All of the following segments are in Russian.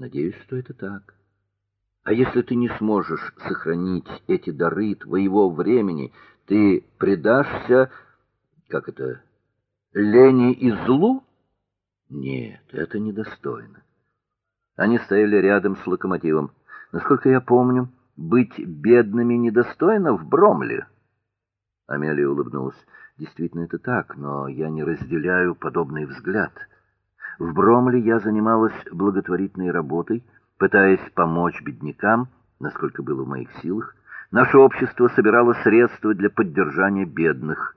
Надеюсь, что это так. А если ты не сможешь сохранить эти дары твоего времени, ты предашься, как это, лени и злу? Нет, это недостойно. Они стояли рядом с локомотивом. Насколько я помню, быть бедными недостойно в Бромле. Амелия улыбнулась. Действительно это так, но я не разделяю подобный взгляд. В Бромле я занималась благотворительной работой, пытаясь помочь беднякам, насколько было в моих силах. Наше общество собирало средства для поддержания бедных.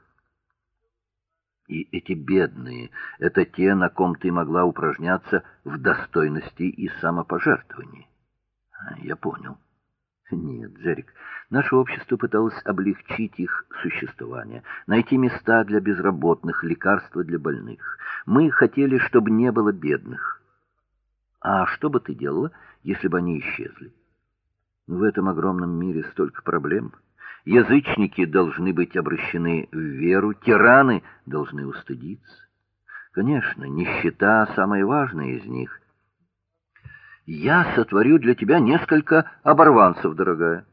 И эти бедные это те, на ком ты могла упражняться в достойности и самопожертвовании. А, я понял. Нет, Джерик, наше общество пыталось облегчить их существование, найти места для безработных, лекарства для больных. Мы хотели, чтобы не было бедных. А что бы ты делала, если бы они исчезли? В этом огромном мире столько проблем. Язычники должны быть обращены в веру, тираны должны устыдиться. Конечно, нищета самая важная из них. Я сотворю для тебя несколько оборванцев, дорогая.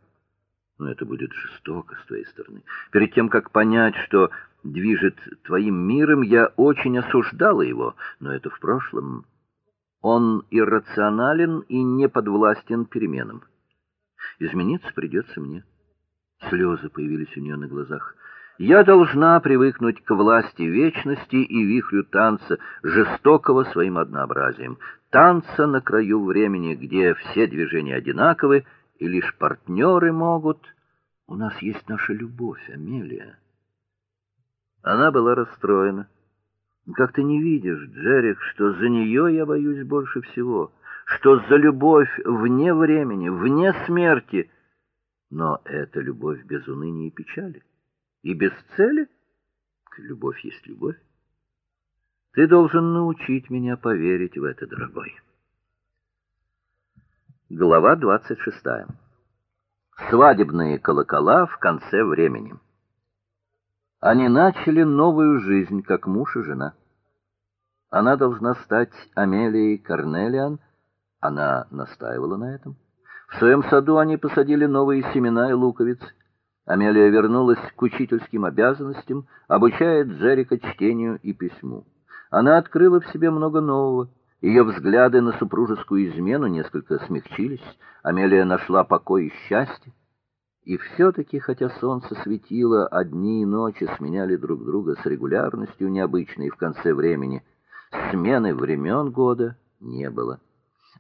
Но это будет жестоко с твоей стороны. Перед тем как понять, что движет твоим миром, я очень осуждала его, но это в прошлом. Он иррационален и не подвластен переменам. Измениться придется мне. Слезы появились у нее на глазах. Я должна привыкнуть к власти вечности и вихрю танца, жестокого своим однообразием танца на краю времени, где все движения одинаковы, и лишь партнеры могут. У нас есть наша любовь, Амелия. Она была расстроена. Как ты не видишь, Джерик, что за нее я боюсь больше всего, что за любовь вне времени, вне смерти. Но это любовь без уныния и печали, и без цели. Любовь есть любовь. Ты должен научить меня поверить в это, дорогой. Глава 26. Свадебные колокола в конце времени. Они начали новую жизнь, как муж и жена. Она должна стать Амелией Карнелиан, она настаивала на этом. В своем саду они посадили новые семена и луковицы. Амелия вернулась к учительским обязанностям, обучая Джерика чтению и письму. Она открыла в себе много нового. Ее взгляды на супружескую измену несколько смягчились. Амелия нашла покой и счастье. И все таки хотя солнце светило, а дни и ночи сменяли друг друга с регулярностью необычной в конце времени, смены времен года не было.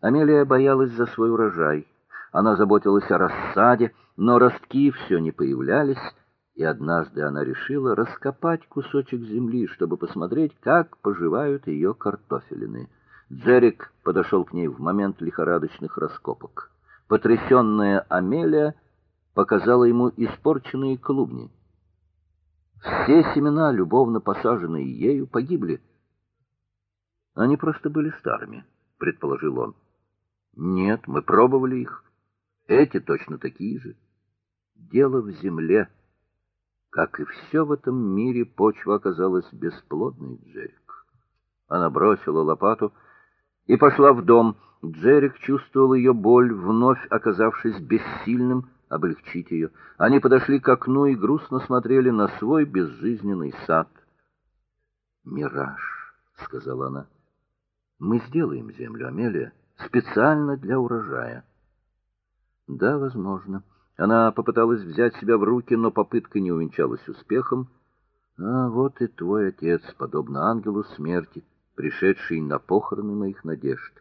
Амелия боялась за свой урожай. Она заботилась о рассаде, но ростки все не появлялись, и однажды она решила раскопать кусочек земли, чтобы посмотреть, как поживают ее картофелины. Джерик подошел к ней в момент лихорадочных раскопок. Потрясённая Амелия показала ему испорченные клубни. Все семена, любовно посаженные ею, погибли. Они просто были старыми, предположил он. Нет, мы пробовали их. Эти точно такие же. Дело в земле. Как и все в этом мире, почва оказалась бесплодной, Джерик. Она бросила лопату и пошла в дом. Джерик чувствовал ее боль, вновь оказавшись бессильным облегчить ее. Они подошли к окну и грустно смотрели на свой безжизненный сад. "Мираж", сказала она. "Мы сделаем землю, Амелия, специально для урожая". "Да, возможно". Она попыталась взять себя в руки, но попытка не увенчалась успехом. А вот и твой отец, подобно ангелу смерти, пришедший на похороны моих надежд.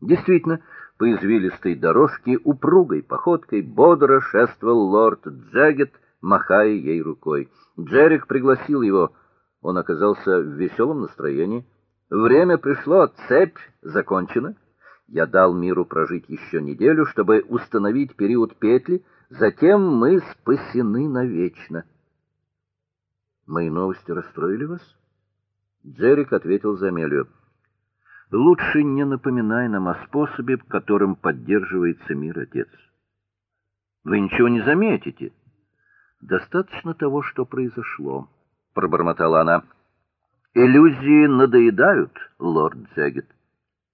Действительно, по извилистой дорожке упругой походкой бодро шествовал лорд Джаггет, махая ей рукой. Джерик пригласил его. Он оказался в веселом настроении. Время пришло, цепь закончена. Я дал миру прожить еще неделю, чтобы установить период петли, Затем мы спасены навечно. Мои новости расстроили вас? Джерик ответил за Амелию. Лучше не напоминай нам о способе, которым поддерживается мир, отец. Вы ничего не заметите. Достаточно того, что произошло, пробормотала она. Иллюзии надоедают, лорд Джаггет.